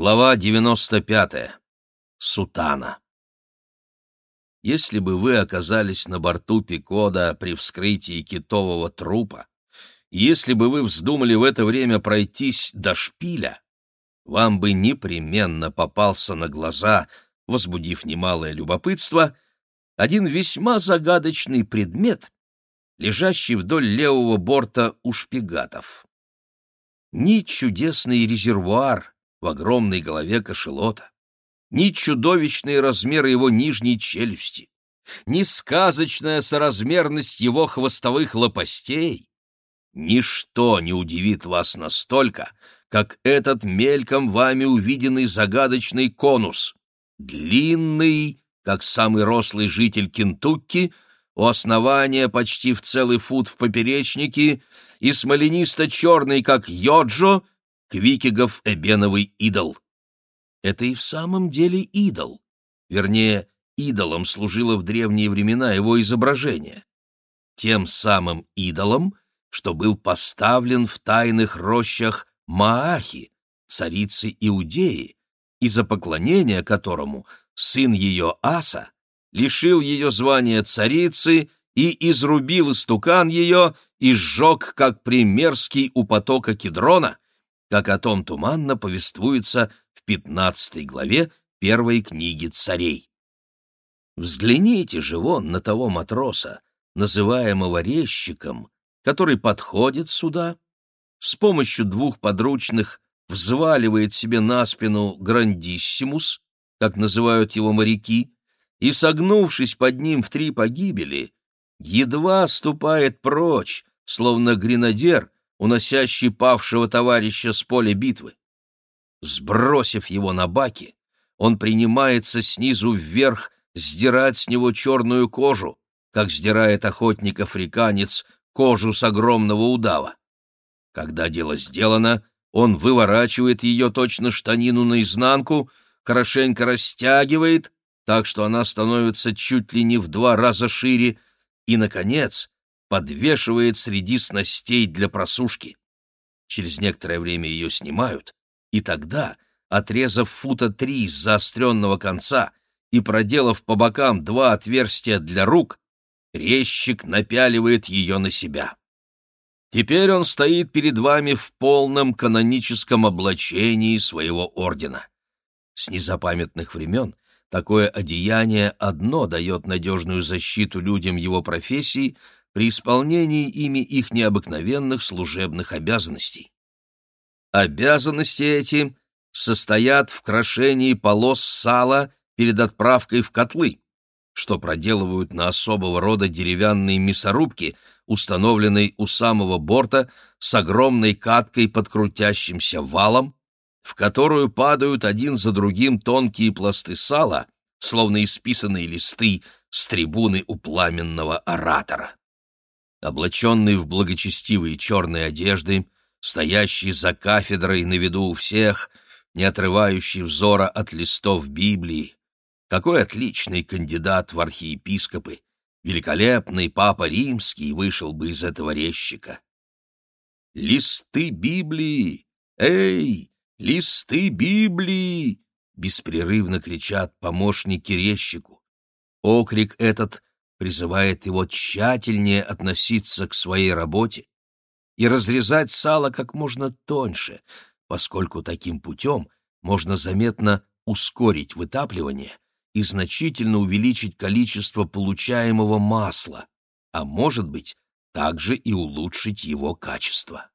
Глава 95. Сутана. Если бы вы оказались на борту Пикода при вскрытии китового трупа, если бы вы вздумали в это время пройтись до шпиля, вам бы непременно попался на глаза, возбудив немалое любопытство, один весьма загадочный предмет, лежащий вдоль левого борта у шпигатов. Ни чудесный резервуар, в огромной голове кошелота, ни чудовищные размеры его нижней челюсти, ни сказочная соразмерность его хвостовых лопастей, ничто не удивит вас настолько, как этот мельком вами увиденный загадочный конус, длинный, как самый рослый житель Кентукки, у основания почти в целый фут в поперечнике и смоленисто-черный, как йоджо, Квикигов эбеновый идол. Это и в самом деле идол. Вернее, идолом служило в древние времена его изображение. Тем самым идолом, что был поставлен в тайных рощах Маахи, царицы Иудеи, из-за поклонения которому сын ее Аса лишил ее звания царицы и изрубил истукан ее и сжег, как примерский у потока Кедрона, как о том туманно повествуется в пятнадцатой главе первой книги царей. Взгляните же вон на того матроса, называемого резчиком, который подходит сюда, с помощью двух подручных взваливает себе на спину грандиссимус, как называют его моряки, и, согнувшись под ним в три погибели, едва ступает прочь, словно гренадер, уносящий павшего товарища с поля битвы. Сбросив его на баки, он принимается снизу вверх сдирать с него черную кожу, как сдирает охотник-африканец кожу с огромного удава. Когда дело сделано, он выворачивает ее точно штанину наизнанку, хорошенько растягивает, так что она становится чуть ли не в два раза шире, и, наконец, подвешивает среди снастей для просушки. Через некоторое время ее снимают, и тогда, отрезав фута три с заостренного конца и проделав по бокам два отверстия для рук, резчик напяливает ее на себя. Теперь он стоит перед вами в полном каноническом облачении своего ордена. С незапамятных времен такое одеяние одно дает надежную защиту людям его профессии — при исполнении ими их необыкновенных служебных обязанностей. Обязанности эти состоят в крошении полос сала перед отправкой в котлы, что проделывают на особого рода деревянные мясорубки, установленной у самого борта с огромной каткой под крутящимся валом, в которую падают один за другим тонкие пласты сала, словно исписанные листы с трибуны у пламенного оратора облаченный в благочестивые черные одежды, стоящий за кафедрой на виду у всех, не отрывающий взора от листов Библии. Какой отличный кандидат в архиепископы! Великолепный папа римский вышел бы из этого резчика. «Листы Библии! Эй, листы Библии!» беспрерывно кричат помощники резчику. Окрик этот призывает его тщательнее относиться к своей работе и разрезать сало как можно тоньше, поскольку таким путем можно заметно ускорить вытапливание и значительно увеличить количество получаемого масла, а может быть, также и улучшить его качество.